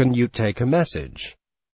Can you take a message?